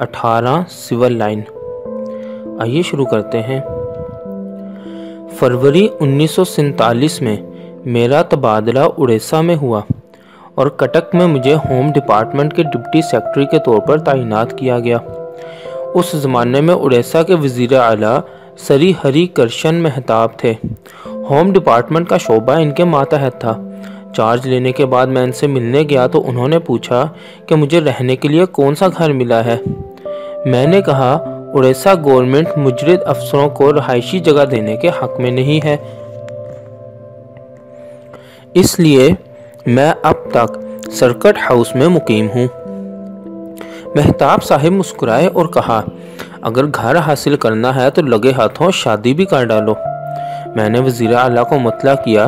اٹھارہ civil line آئیے شروع کرتے ہیں۔ فروری انیس سو سینتالیس میں میرا تبادلہ اڑیسہ میں ہوا اور کٹک میں مجھے ہوم ڈپارٹمنٹ کے ڈپٹی سیکٹری کے طور پر تعینات کیا گیا۔ اس زمانے میں اڑیسہ کے وزیر اعلیٰ سری ہری کرشن مہتاب تھے۔ ہوم ڈپارٹمنٹ کا شعبہ ان کے ماتحت تھا۔ چارج لینے کے بعد میں ان سے ملنے گیا تو انہوں نے پوچھا کہ مجھے رہنے کے لیے کون سا گھر ملا ہے۔ میں نے کہا اڑیسہ گورنمنٹ مجرد افسروں کو رہائشی جگہ دینے کے حق میں نہیں ہے۔ اس لیے میں اب تک سرکٹ ہاؤس میں مقیم ہوں۔ مہتاب صاحب مسکرائے اور کہا، اگر گھر حاصل کرنا ہے تو لگے ہاتھوں شادی بھی کر ڈالو۔ میں نے وزیر اعلیٰ کو مطلع کیا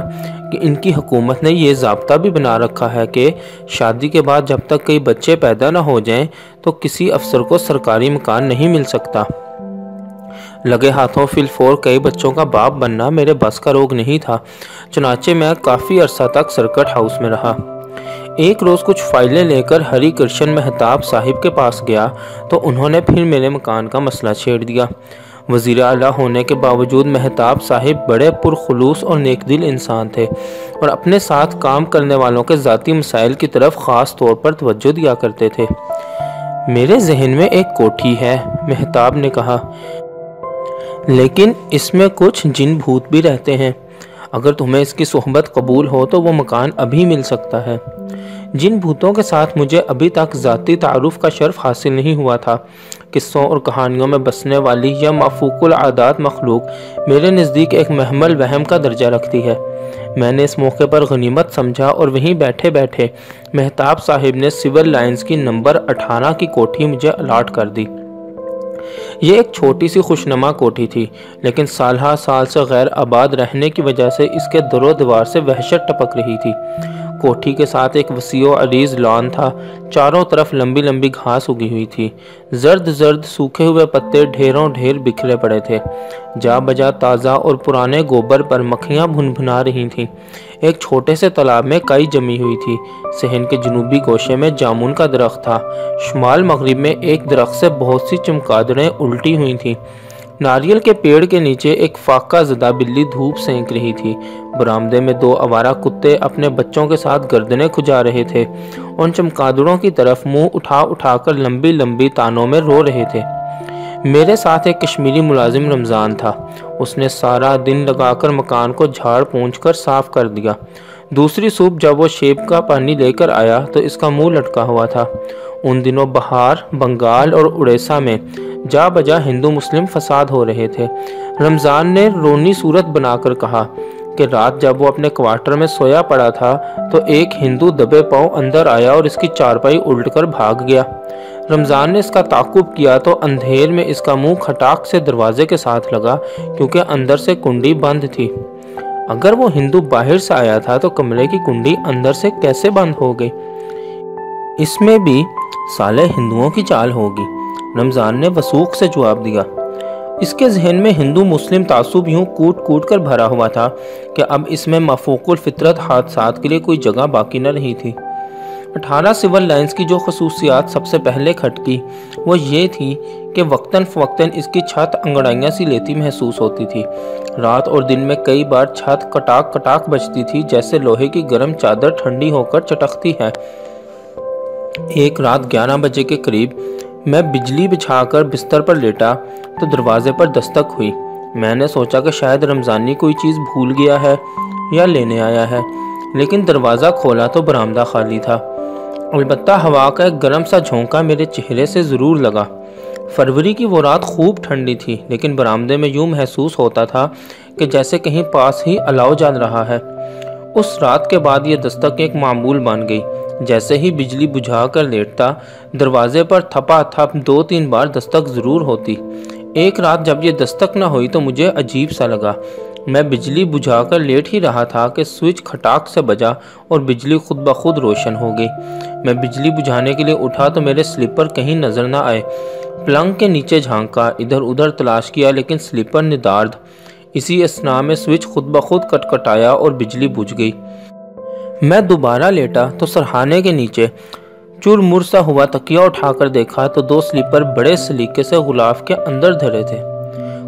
کہ ان کی حکومت نے یہ ضابطہ بھی بنا رکھا ہے کہ شادی کے بعد جب تک کئی بچے پیدا نہ ہو جائیں تو کسی افسر کو سرکاری مکان نہیں مل سکتا۔ لگے ہاتھوں فی الفور کئی بچوں کا باپ بننا میرے بس کا روگ نہیں تھا، چنانچہ میں کافی عرصہ تک سرکٹ ہاؤس میں رہا۔ ایک روز کچھ فائلیں لے کر ہری کرشن مہتاب صاحب کے پاس گیا تو انہوں نے پھر میرے مکان کا مسئلہ چھیڑ دیا۔ وزیر اعلیٰ ہونے کے باوجود مہتاب صاحب بڑے پرخلوص اور نیک دل انسان تھے اور اپنے ساتھ کام کرنے والوں کے ذاتی مسائل کی طرف خاص طور پر توجہ دیا کرتے تھے۔ میرے ذہن میں ایک کوٹھی ہے، مہتاب نے کہا۔ لیکن اس میں کچھ جن بھوت بھی رہتے ہیں۔ اگر تمہیں اس کی صحبت قبول ہو تو وہ مکان ابھی مل سکتا ہے۔ جن بھوتوں کے ساتھ مجھے ابھی تک ذاتی تعارف کا شرف حاصل نہیں ہوا تھا، قصوں اور کہانیوں میں بسنے والی یا مفوق العادات مخلوق میرے نزدیک ایک محمل وہم کا درجہ رکھتی ہے۔ میں نے اس موقع پر غنیمت سمجھا اور وہیں بیٹھے بیٹھے مہتاب صاحب نے سول لائنز کی نمبر اٹھارہ کی کوٹھی مجھے الاٹ کر دی۔ یہ ایک چھوٹی سی خوشنما کوٹھی تھی، لیکن سالہ سال سے غیر آباد رہنے کی وجہ سے اس کے درو دیوار سے وحشت ٹپک رہی تھی۔ کوٹھی کے ساتھ ایک وسیع و عریض لان تھا۔ چاروں طرف لمبی لمبی گھاس اگی ہوئی تھی۔ زرد زرد سوکھے ہوئے پتے ڈھیروں ڈھیر بکھرے پڑے تھے۔ جا بجا تازہ اور پرانے گوبر پر مکھیاں بھن بھنا رہی تھیں۔ ایک چھوٹے سے تالاب میں کئی جمی ہوئی تھی۔ سہن کے جنوبی گوشے میں جامن کا درخت تھا۔ شمال مغرب میں ایک درخت سے بہت سی چمکادڑیں الٹی ہوئی تھیں۔ ناریل کے پیڑ کے نیچے ایک فاقہ زدہ بلی دھوپ سینک رہی تھی۔ برامدے میں دو آوارہ کتے اپنے بچوں کے ساتھ گردنے کھجا رہے تھے۔ ان چمکادڑوں کی طرف منہ اٹھا اٹھا کر لمبی لمبی تانوں میں رو رہے تھے۔ میرے ساتھ ایک کشمیری ملازم رمضان تھا۔ اس نے سارا دن لگا کر مکان کو جھاڑ پونچھ کر صاف کر دیا۔ دوسری صوب جب وہ شیب کا پانی لے کر آیا تو اس کا منہ لٹکا ہوا تھا۔ ان دنوں بہار، بنگال اور اڑیسہ میں جا بجا ہندو مسلم فساد ہو رہے تھے۔ رمضان نے رونی صورت بنا کر کہا کہ رات جب وہ اپنے کوارٹر میں سویا پڑا تھا تو ایک ہندو دبے پاؤں اندر آیا اور اس کی چارپائی الٹ کر بھاگ گیا۔ رمضان نے اس کا تعقب کیا تو اندھیر میں اس کا منہ کھٹاک سے دروازے کے ساتھ لگا کیونکہ اندر سے کنڈی بند تھی۔ اگر وہ ہندو باہر سے آیا تھا تو کمرے کی کنڈی اندر سے کیسے بند ہو گئی؟ اس میں بھی سالے ہندوؤں کی چال ہوگی۔ رمضان نے وسوخ سے جواب دیا۔ اس کے ذہن میں ہندو مسلم تعصب یوں کوٹ کوٹ کر بھرا ہوا تھا کہ اب اس میں مفوق الفطرت حادثات کے لیے کوئی جگہ باقی نہ رہی تھی۔ اٹھارہ سول لائنز کی جو خصوصیات سب سے پہلے کھٹکی وہ یہ تھی کہ وقتاً فوقتاً اس کی چھت انگڑائیاں سی لیتی محسوس ہوتی تھی۔ رات اور دن میں کئی بار چھت کٹاک کٹاک بچتی تھی، جیسے لوہے کی گرم چادر ٹھنڈی ہو کر چٹکتی ہے۔ ایک رات گیارہ بجے کے قریب میں بجلی بچھا کر بستر پر لیٹا تو دروازے پر دستک ہوئی۔ میں نے سوچا کہ شاید رمضانی کوئی چیز بھول گیا ہے یا لینے آیا ہے، لیکن دروازہ کھولا تو برامدہ خالی تھا۔ البتہ ہوا کا ایک گرم سا جھونکا میرے چہرے سے ضرور لگا۔ فروری کی وہ رات خوب ٹھنڈی تھی، لیکن برامدے میں یوں محسوس ہوتا تھا کہ جیسے کہیں پاس ہی الاؤ جان رہا ہے۔ اس رات کے بعد یہ دستک ایک معمول بن گئی۔ جیسے ہی بجلی بجھا کر لیٹتا، دروازے پر تھپا تھپ دو تین بار دستک ضرور ہوتی۔ ایک رات جب یہ دستک نہ ہوئی تو مجھے عجیب سا لگا۔ میں بجلی بجھا کر لیٹ ہی رہا تھا کہ سوئچ کھٹاک سے بجا اور بجلی خود بخود روشن ہو گئی۔ میں بجلی بجھانے کے لیے اٹھا تو میرے سلیپر کہیں نظر نہ آئے۔ پلنگ کے نیچے جھانکا، ادھر ادھر تلاش کیا لیکن سلیپر ندارد اسی اسنا میں سوئچ خود بخود کٹ کٹایا اور بجلی بجھ گئی۔ میں دوبارہ لیٹا تو سرحانے کے نیچے چور مرسا ہوا تکیا اٹھا کر دیکھا تو دو سلیپر بڑے سلیقے سے غلاف کے اندر دھرے تھے۔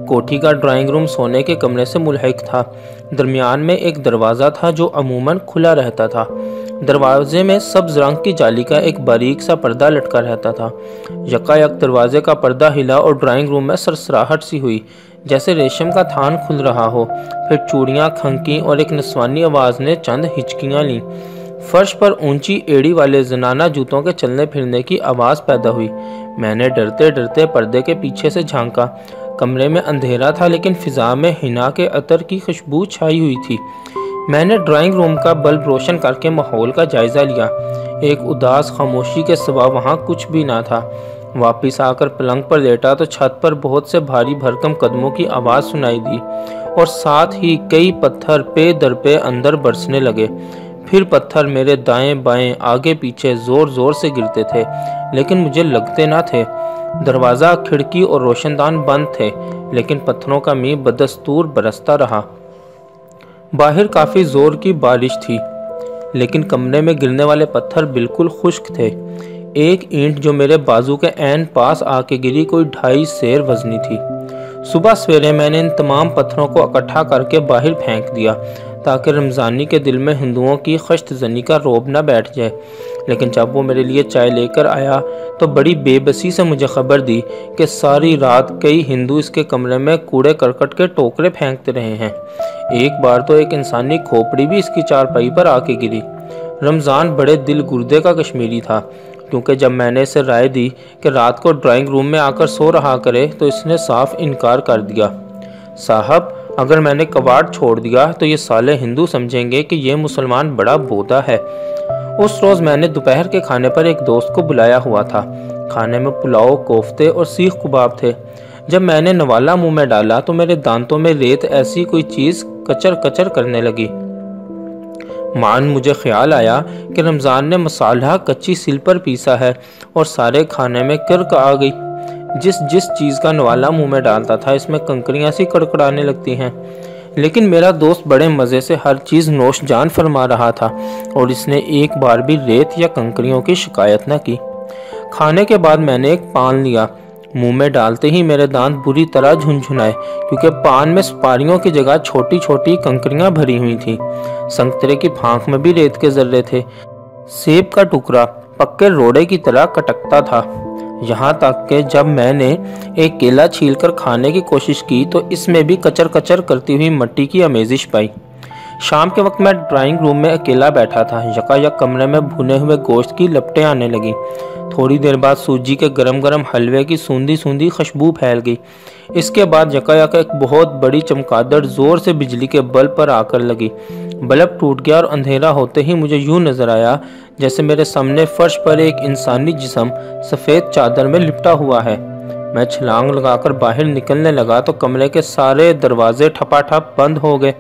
کوٹھی کا ڈرائنگ روم سونے کے کمرے سے ملحق تھا۔ درمیان میں ایک دروازہ تھا جو عموماً کھلا رہتا تھا۔ دروازے میں سبز رنگ کی جالی کا ایک باریک سا پردہ لٹکا رہتا تھا۔ یکا یک دروازے کا پردہ ہلا اور ڈرائنگ روم میں سرسراہٹ سی ہوئی، جیسے ریشم کا تھان کھل رہا ہو۔ پھر چوڑیاں کھنکی اور ایک نسوانی آواز نے چند ہچکیاں لیں۔ فرش پر اونچی ایڑی والے زنانہ جوتوں کے چلنے پھرنے کی آواز پیدا ہوئی۔ میں نے ڈرتے ڈرتے پردے کے پیچھے سے جھانکا۔ کمرے میں اندھیرا تھا لیکن فضا میں ہنا کے عطر کی خوشبو چھائی ہوئی تھی۔ میں نے ڈرائنگ روم کا بلب روشن کر کے ماحول کا جائزہ لیا۔ ایک اداس خاموشی کے سوا وہاں کچھ بھی نہ تھا۔ واپس آ کر پلنگ پر لیٹا تو چھت پر بہت سے بھاری بھرکم قدموں کی آواز سنائی دی اور ساتھ ہی کئی پتھر پے در پہ اندر برسنے لگے۔ پھر پتھر میرے دائیں بائیں آگے پیچھے زور زور سے گرتے تھے، لیکن مجھے لگتے نہ تھے۔ دروازہ، کھڑکی اور روشن دان بند تھے، لیکن پتھروں کا می بدستور برستا رہا۔ باہر کافی زور کی بارش تھی، لیکن کمرے میں گرنے والے پتھر بالکل خشک تھے۔ ایک اینٹ جو میرے بازو کے این پاس آ کے گری کوئی ڈھائی سیر وزنی تھی۔ صبح سویرے میں نے ان تمام پتھروں کو اکٹھا کر کے باہر پھینک دیا۔ تاکہ رمضانی کے دل میں ہندوؤں کی خشت زنی کا روب نہ بیٹھ جائے۔ لیکن جب وہ میرے لیے چائے لے کر آیا تو بڑی بے بسی سے مجھے خبر دی کہ ساری رات کئی ہندو اس کے کمرے میں کوڑے کرکٹ کے ٹوکرے پھینکتے رہے ہیں۔ ایک بار تو ایک انسانی کھوپڑی بھی اس کی چارپائی پر آ کے گری۔ رمضان بڑے دل گردے کا کشمیری تھا، کیونکہ جب میں نے اسے رائے دی کہ رات کو ڈرائنگ روم میں آ کر سو رہا کرے تو اس نے صاف انکار کر دیا۔ صاحب اگر میں نے کباڑ چھوڑ دیا تو یہ سالے ہندو سمجھیں گے کہ یہ مسلمان بڑا بودا ہے۔ اس روز میں نے دوپہر کے کھانے پر ایک دوست کو بلایا ہوا تھا۔ کھانے میں پلاؤ، کوفتے اور سیخ کباب تھے۔ جب میں نے نوالا منہ میں ڈالا تو میرے دانتوں میں ریت ایسی کوئی چیز کچر کچر کرنے لگی۔ مان، مجھے خیال آیا کہ رمضان نے مسالہ کچی سل پر پیسا ہے اور سارے کھانے میں کرک آ گئی۔ جس جس چیز کا نوالا منہ میں ڈالتا تھا، اس میں کنکریاں سی کڑکڑانے لگتی ہیں۔ لیکن میرا دوست بڑے مزے سے ہر چیز نوش جان فرما رہا تھا اور اس نے ایک بار بھی ریت یا کنکریوں کی شکایت نہ کی۔ کھانے کے بعد میں نے ایک پان لیا۔ منہ میں ڈالتے ہی میرے دانت بری طرح جھنجھنائے، کیونکہ پان میں سپاریوں کی جگہ چھوٹی چھوٹی کنکریاں بھری ہوئی تھیں۔ سنگترے کی پھانک میں بھی ریت کے ذرے تھے۔ سیب کا ٹکڑا پکے روڑے کی طرح کٹکتا تھا۔ یہاں تک کہ جب میں نے ایک کیلا چھیل کر کھانے کی کوشش کی تو اس میں بھی کچر کچر کرتی ہوئی مٹی کی امیزش پائی۔ شام کے وقت میں ڈرائنگ روم میں اکیلا بیٹھا تھا۔ یکا یک کمرے میں بھنے ہوئے گوشت کی لپٹیں آنے لگیں۔ تھوڑی دیر بعد سوجی کے گرم گرم حلوے کی سوندی سوندی خوشبو پھیل گئی۔ اس کے بعد یکا یک ایک بہت بڑی چمکادڑ زور سے بجلی کے بلب پر آ کر لگی۔ بلب ٹوٹ گیا اور اندھیرا ہوتے ہی مجھے یوں نظر آیا جیسے میرے سامنے فرش پر ایک انسانی جسم سفید چادر میں لپٹا ہوا ہے۔ میں چھلانگ لگا کر باہر نکلنے لگا تو کمرے کے سارے دروازے ٹھپا ٹھپ بند ہو گئے۔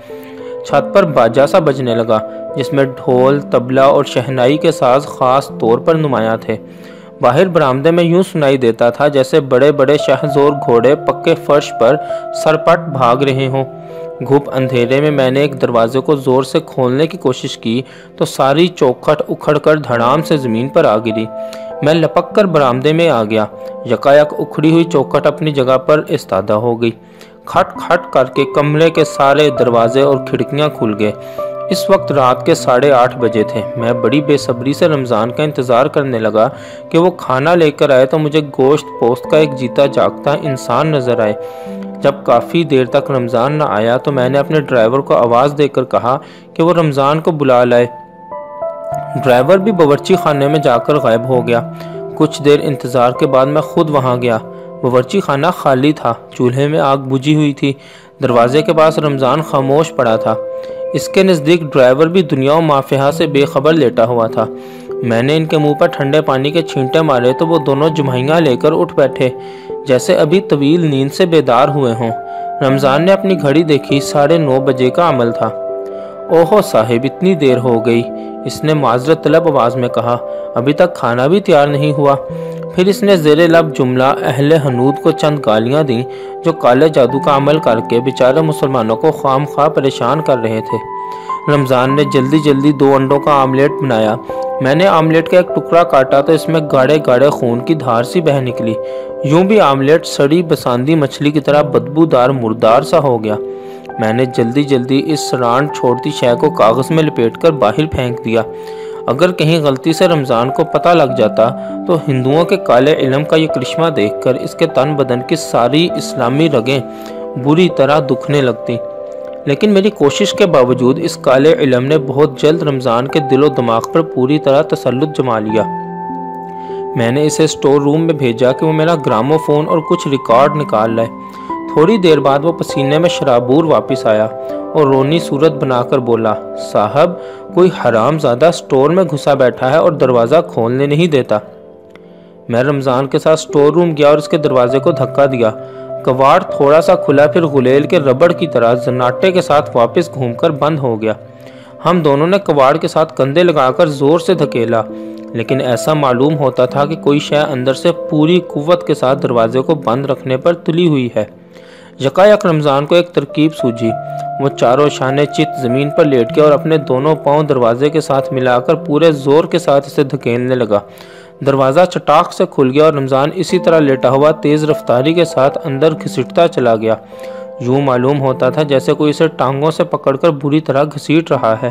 چھت پر باجا سا بجنے لگا جس میں ڈھول، تبلا اور شہنائی کے ساز خاص طور پر نمایاں تھے۔ باہر برامدے میں یوں سنائی دیتا تھا جیسے بڑے بڑے شہزور گھوڑے پکے فرش پر سرپٹ بھاگ رہے ہوں۔ گھپ اندھیرے میں میں نے ایک دروازے کو زور سے کھولنے کی کوشش کی تو ساری چوکھٹ اکھڑ کر دھڑام سے زمین پر آ گری۔ میں لپک کر برامدے میں آ گیا۔ یکایک اکھڑی ہوئی چوکھٹ اپنی جگہ پر استادہ ہو گئی۔ کھٹ کھٹ کر کے کمرے کے سارے دروازے اور کھڑکیاں کھل گئے۔ اس وقت رات کے ساڑھے آٹھ بجے تھے۔ میں بڑی بے صبری سے رمضان کا انتظار کرنے لگا کہ وہ کھانا لے کر آئے تو مجھے گوشت پوست کا ایک جیتا جاگتا انسان نظر آئے۔ جب کافی دیر تک رمضان نہ آیا تو میں نے اپنے ڈرائیور کو آواز دے کر کہا کہ وہ رمضان کو بلا لائے۔ ڈرائیور بھی باورچی خانے میں جا کر غائب ہو گیا۔ کچھ دیر انتظار کے بعد میں خود وہاں گیا۔ باورچی خانہ خالی تھا، چولہے میں آگ بجھی ہوئی تھی۔ دروازے کے پاس رمضان خاموش پڑا تھا۔ اس کے نزدیک ڈرائیور بھی دنیا و مافیہ سے بے خبر لیٹا ہوا تھا۔ میں نے ان کے منہ پر ٹھنڈے پانی کے چھینٹے مارے تو وہ دونوں جمہیاں لے کر اٹھ بیٹھے، جیسے ابھی طویل نیند سے بیدار ہوئے ہوں۔ رمضان نے اپنی گھڑی دیکھی، ساڑھے نو بجے کا عمل تھا۔ اوہو صاحب، اتنی دیر ہو گئی۔ اس نے معذرت طلب آواز میں کہا، ابھی تک کھانا بھی تیار نہیں ہوا۔ پھر اس نے زیر لب جملہ اہل حنود کو چند گالیاں دیں جو کالے جادو کا عمل کر کے بیچارے مسلمانوں کو خام خواہ پریشان کر رہے تھے۔ رمضان نے جلدی جلدی دو انڈوں کا آملیٹ بنایا۔ میں نے آملیٹ کا ایک ٹکڑا کاٹا تو اس میں گاڑے گاڑے خون کی دھار سی بہ نکلی۔ یوں بھی آملیٹ سڑی بساندی مچھلی کی طرح بدبو دار مردار سا ہو گیا۔ میں نے جلدی جلدی اس رانڈ چھوڑتی شے کو کاغذ میں لپیٹ کر باہر پھینک دیا۔ اگر کہیں غلطی سے رمضان کو پتہ لگ جاتا تو ہندوؤں کے کالے علم کا یہ کرشمہ دیکھ کر اس کے تن بدن کی ساری اسلامی رگیں بری طرح دکھنے لگتی لیکن میری کوشش کے باوجود اس کالے علم نے بہت جلد رمضان کے دل و دماغ پر پوری طرح تسلط جما لیا۔ میں نے اسے سٹور روم میں بھیجا کہ وہ میرا گرامو فون اور کچھ ریکارڈ نکال لائے تھوڑی دیر بعد وہ پسینے میں شرابور واپس آیا۔ اور رونی صورت بنا کر بولا، صاحب، کوئی حرام زادہ سٹور میں گھسا بیٹھا ہے اور دروازہ کھولنے نہیں دیتا۔ میں رمضان کے ساتھ سٹور روم گیا اور اس کے دروازے کو دھکا دیا۔ کواڑ تھوڑا سا کھلا، پھر غلیل کے ربڑ کی طرح زناٹے کے ساتھ واپس گھوم کر بند ہو گیا۔ ہم دونوں نے کواڑ کے ساتھ کندھے لگا کر زور سے دھکیلا، لیکن ایسا معلوم ہوتا تھا کہ کوئی شے اندر سے پوری قوت کے ساتھ دروازے کو بند رکھنے پر تلی ہوئی ہے۔ یکایک رمضان کو ایک ترکیب سوجی وہ چاروں شانے چت زمین پر لیٹ گیا اور اپنے دونوں پاؤں دروازے کے ساتھ ملا کر پورے زور کے ساتھ اسے دھکیلنے لگا۔ دروازہ چٹاک سے کھل گیا اور رمضان اسی طرح لیٹا ہوا تیز رفتاری کے ساتھ اندر گھسٹتا چلا گیا۔ یوں معلوم ہوتا تھا جیسے کوئی اسے ٹانگوں سے پکڑ کر بری طرح گھسیٹ رہا ہے۔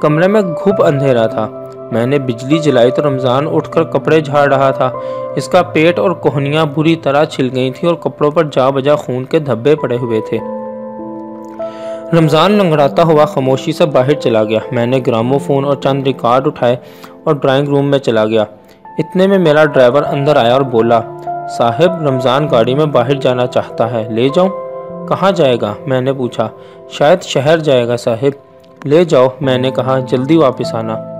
کمرے میں گھپ اندھیرا تھا۔ میں نے بجلی جلائی تو رمضان اٹھ کر کپڑے جھاڑ رہا تھا۔ اس کا پیٹ اور کوہنیاں بری طرح چھل گئی تھی اور کپڑوں پر جا بجا خون کے دھبے پڑے ہوئے تھے۔ رمضان لنگڑاتا ہوا خاموشی سے باہر چلا گیا۔ میں نے گرامو فون اور چند ریکارڈ اٹھائے اور ڈرائنگ روم میں چلا گیا۔ اتنے میں میرا ڈرائیور اندر آیا اور بولا، صاحب، رمضان گاڑی میں باہر جانا چاہتا ہے، لے جاؤں؟ کہاں جائے گا؟ میں نے پوچھا۔ شاید شہر جائے گا صاحب۔ لے جاؤ، میں نے کہا، جلدی واپس آنا۔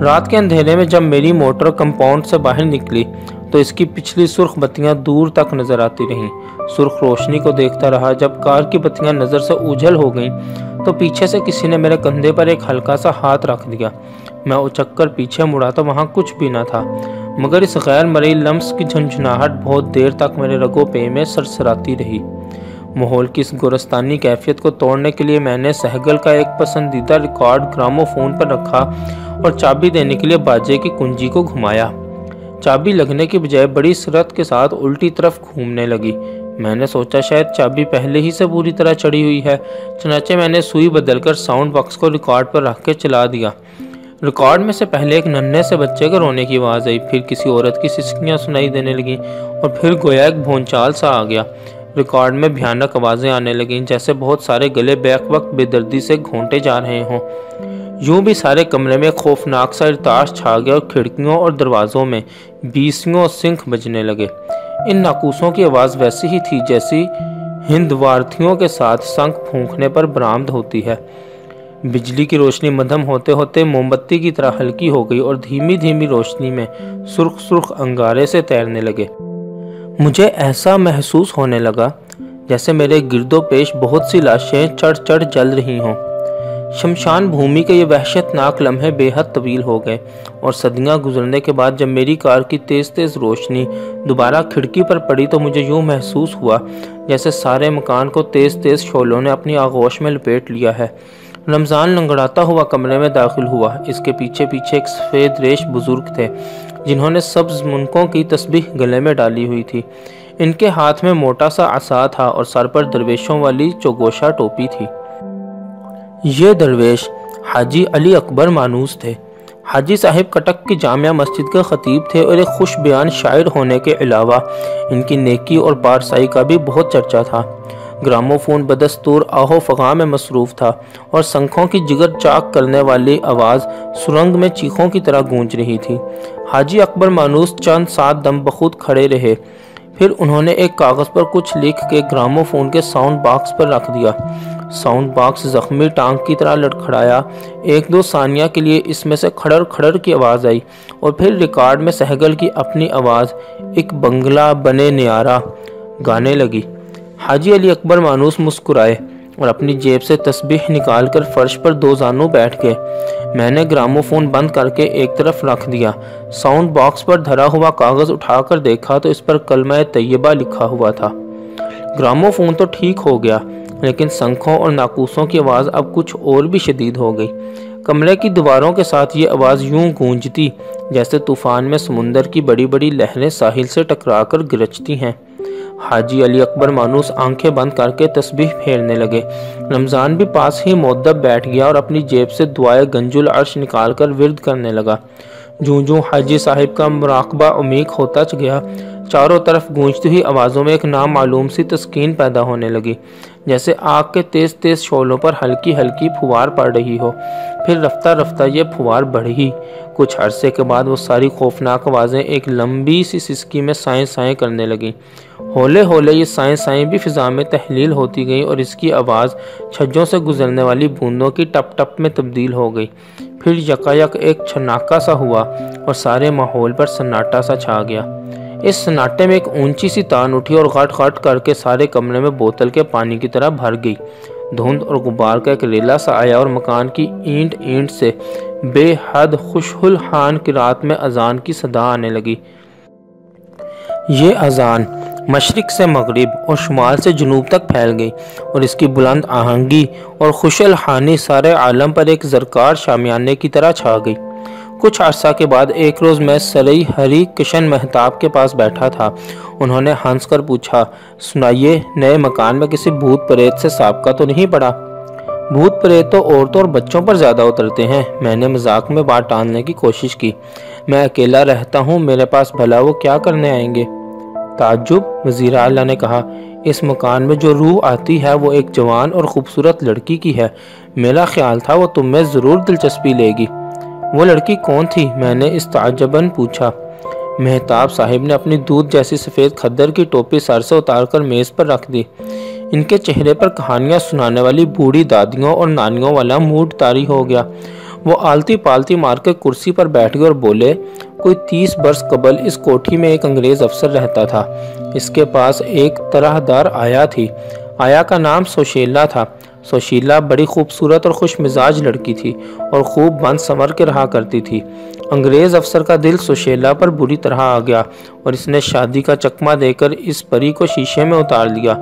رات کے اندھیرے میں جب میری موٹر کمپاؤنڈ سے باہر نکلی تو اس کی پچھلی سرخ بتیاں دور تک نظر آتی رہیں۔ سرخ روشنی کو دیکھتا رہا جب کار کی بتیاں نظر سے اوجھل ہو گئیں تو پیچھے سے کسی نے میرے کندھے پر ایک ہلکا سا ہاتھ رکھ دیا۔ میں اچک کر پیچھے مڑا تو وہاں کچھ بھی نہ تھا۔ مگر اس غیر مرئی لمس کی جھنجھناہٹ بہت دیر تک میرے رگو پے میں سرسراتی رہی۔ ماحول کی اس گورستانی کیفیت کو توڑنے کے لیے میں نے سہگل کا ایک پسندیدہ ریکارڈ گرامو فون پر رکھا اور چابی دینے کے لیے باجے کی کنجی کو گھمایا۔ چابی لگنے کی بجائے بڑی سرت کے ساتھ الٹی طرف گھومنے لگی۔ میں نے سوچا شاید چابی پہلے ہی سے پوری طرح چڑی ہوئی ہے۔ چنانچہ میں نے سوئی بدل کر ساؤنڈ باکس کو ریکارڈ پر رکھ کے چلا دیا۔ ریکارڈ میں سے پہلے ایک ننھے سے بچے کے رونے کی آواز آئی۔ پھر کسی عورت کی سسکیاں سنائی دینے لگیں اور پھر گویا ایک بھونچال سا آ گیا۔ ریکارڈ میں بھیانک آوازیں آنے لگیں، جیسے بہت سارے گلے بیک وقت بے دردی سے گھونٹے جا رہے ہوں۔ یوں بھی سارے کمرے میں خوفناک سا ارتاش چھا گیا اور کھڑکیوں اور دروازوں میں بیسیوں سنکھ بجنے لگے۔ ان ناکوسوں کی آواز ویسی ہی تھی جیسی ہندوارتھیوں کے ساتھ سنکھ پھونکنے پر برامد ہوتی ہے۔ بجلی کی روشنی مدھم ہوتے ہوتے موم بتی کی طرح ہلکی ہو گئی اور دھیمی دھیمی روشنی میں سرخ سرخ انگارے سے تیرنے لگے۔ مجھے ایسا محسوس ہونے لگا جیسے میرے گرد و پیش بہت سی لاشیں چڑھ چڑھ جل رہی ہوں۔ شمشان بھومی کے یہ وحشت ناک لمحے بے حد طویل ہو گئے اور صدیاں گزرنے کے بعد جب میری کار کی تیز تیز روشنی دوبارہ کھڑکی پر پڑی تو مجھے یوں محسوس ہوا جیسے سارے مکان کو تیز تیز شولوں نے اپنی آغوش میں لپیٹ لیا ہے۔ رمضان لنگڑاتا ہوا کمرے میں داخل ہوا۔ اس کے پیچھے پیچھے ایک سفید ریش بزرگ تھے، جنہوں نے سبز منکوں کی تسبیح گلے میں ڈالی ہوئی تھی۔ ان کے ہاتھ میں موٹا سا عصا تھا اور سر پر درویشوں والی چوگوشا ٹوپی تھی۔ یہ درویش حاجی علی اکبر مانوس تھے۔ حاجی صاحب کٹک کی جامعہ مسجد کے خطیب تھے اور ایک خوش بیان شاعر ہونے کے علاوہ ان کی نیکی اور پارسائی کا بھی بہت چرچا تھا۔ گراموفون بدستور آہو فغاں میں مصروف تھا اور سنکھوں کی جگر چاک کرنے والی آواز سرنگ میں چیخوں کی طرح گونج رہی تھی۔ حاجی اکبر مانوس چند سات دم بخود کھڑے رہے۔ پھر انہوں نے ایک کاغذ پر کچھ لکھ کے گراموفون کے ساؤنڈ باکس پر رکھ دیا۔ ساؤنڈ باکس زخمی ٹانگ کی طرح لٹکھڑایا۔ ایک دو ثانیہ کے لیے اس میں سے کھڑر کھڑر کی آواز آئی اور پھر ریکارڈ میں سہگل کی اپنی آواز، ایک بنگلہ بنے نیارا، گانے لگی۔ حاجی علی اکبر مانوس مسکرائے اور اپنی جیب سے تسبیح نکال کر فرش پر دو زانوں بیٹھ گئے۔ میں نے گرامو فون بند کر کے ایک طرف رکھ دیا۔ ساؤنڈ باکس پر دھرا ہوا کاغذ اٹھا کر دیکھا تو اس پر کلمہ طیبہ لکھا ہوا تھا۔ گرامو فون تو ٹھیک ہو گیا، لیکن سنکھوں اور ناکوسوں کی آواز اب کچھ اور بھی شدید ہو گئی۔ کمرے کی دیواروں کے ساتھ یہ آواز یوں گونجتی جیسے طوفان میں سمندر کی بڑی بڑی لہریں ساحل سے ٹکرا کر گرجتی ہیں۔ حاجی علی اکبر مانوس آنکھیں بند کر کے تسبیح پھیرنے لگے۔ رمضان بھی پاس ہی مدب بیٹھ گیا اور اپنی جیب سے دعائے گنج العرش نکال کر ورد کرنے لگا۔ جوں جوں حاجی صاحب کا مراقبہ عمیق ہوتا گیا۔ چاروں طرف گونجتی ہوئی آوازوں میں ایک نامعلوم سی تسکین پیدا ہونے لگی، جیسے آگ کے تیز تیز شعلوں پر ہلکی ہلکی پھوار پڑ رہی ہو۔ پھر رفتہ رفتہ یہ پھوار بڑھی۔ کچھ عرصے کے بعد وہ ساری خوفناک آوازیں ایک لمبی سی سسکی میں سائیں سائیں کرنے لگیں۔ ہولے ہولے یہ سائیں سائیں بھی فضا میں تحلیل ہوتی گئیں اور اس کی آواز چھجوں سے گزرنے والی بوندوں کی ٹپ ٹپ میں تبدیل ہو گئی۔ پھر یکا یک ایک چھناکا سا ہوا اور سارے ماحول پر سناٹا سا چھا گیا۔ اس سناٹے میں ایک اونچی سی تان اٹھی اور غٹ غٹ کر کے سارے کمرے میں بوتل کے پانی کی طرح بھر گئی۔ دھند اور غبار کا ایک ریلا سا آیا اور مکان کی اینٹ اینٹ سے بے حد خوشحل خان کی رات میں اذان کی صدا آنے لگی۔ یہ اذان مشرق سے مغرب اور شمال سے جنوب تک پھیل گئی اور اس کی بلند آہنگی اور خوشل خانی سارے عالم پر ایک زرکار شامیانے کی طرح چھا گئی۔ کچھ عرصہ کے بعد ایک روز میں سرئی ہری کشن مہتاب کے پاس بیٹھا تھا۔ انہوں نے ہنس کر پوچھا، سنائیے، نئے مکان میں کسی بھوت پریت سے سابقہ تو نہیں پڑا؟ بھوت پریت تو عورتوں اور بچوں پر زیادہ اترتے ہیں۔ میں نے مذاق میں بات ٹالنے کی کوشش کی۔ میں اکیلا رہتا ہوں، میرے پاس بھلا وہ کیا کرنے آئیں گے؟ تعجب! وزیر اعلیٰ نے کہا، اس مکان میں جو روح آتی ہے، وہ ایک جوان اور خوبصورت لڑکی کی ہے۔ میرا خیال تھا وہ تم میں ضرور دلچسپی لے گی۔ وہ لڑکی کون تھی؟ میں نے استعجباً پوچھا۔ مہتاب صاحب نے اپنی دودھ جیسی سفید کھدر کی ٹوپی سر سے اتار کر میز پر رکھ دی۔ ان کے چہرے پر کہانیاں سنانے والی بوڑھی دادیوں اور نانیوں والا موڈ تاری ہو گیا۔ وہ آلتی پالتی مار کے کرسی پر بیٹھ گئے اور بولے، کوئی تیس برس قبل اس کوٹھی میں ایک انگریز افسر رہتا تھا۔ اس کے پاس ایک طرح دار آیا تھی۔ آیا کا نام سوشیلا تھا۔ سوشیلا بڑی خوبصورت اور خوش مزاج لڑکی تھی اور خوب بند سمر کے رہا کرتی تھی۔ انگریز افسر کا دل سوشیلا پر بری طرح آ گیا اور اس نے شادی کا چکمہ دے کر اس پری کو شیشے میں اتار لیا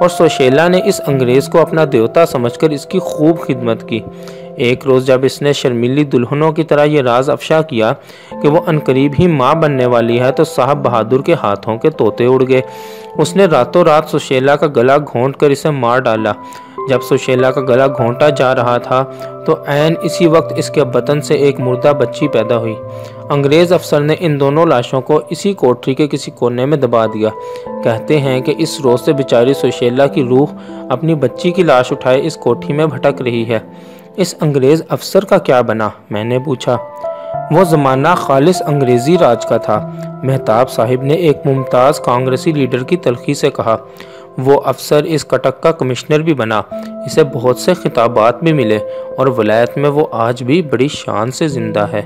اور سوشیلا نے اس انگریز کو اپنا دیوتا سمجھ کر اس کی خوب خدمت کی۔ ایک روز جب اس نے شرمیلی دلہنوں کی طرح یہ راز افشا کیا کہ وہ انقریب ہی ماں بننے والی ہے تو صاحب بہادر کے ہاتھوں کے توتے اڑ گئے۔ اس نے راتوں رات سوشیلا کا گلا گھونٹ کر اسے مار ڈالا۔ جب سوشیلا کا گلا گھونٹا جا رہا تھا تو عین اسی وقت اس کے بطن سے ایک مردہ بچی پیدا ہوئی۔ انگریز افسر نے ان دونوں لاشوں کو اسی کوٹری کے کسی کونے میں دبا دیا۔ کہتے ہیں کہ اس روز سے بیچاری سوشیلا کی روح اپنی بچی کی لاش اٹھائے اس کوٹھی میں بھٹک رہی ہے۔ اس انگریز افسر کا کیا بنا؟ میں نے پوچھا۔ وہ زمانہ خالص انگریزی راج کا تھا۔ مہتاب صاحب نے ایک ممتاز کانگریسی لیڈر کی تلخی سے کہا۔ وہ افسر اس کٹک کا کمشنر بھی بنا۔ اسے بہت سے خطابات بھی ملے اور ولایت میں وہ آج بھی بڑی شان سے زندہ ہے۔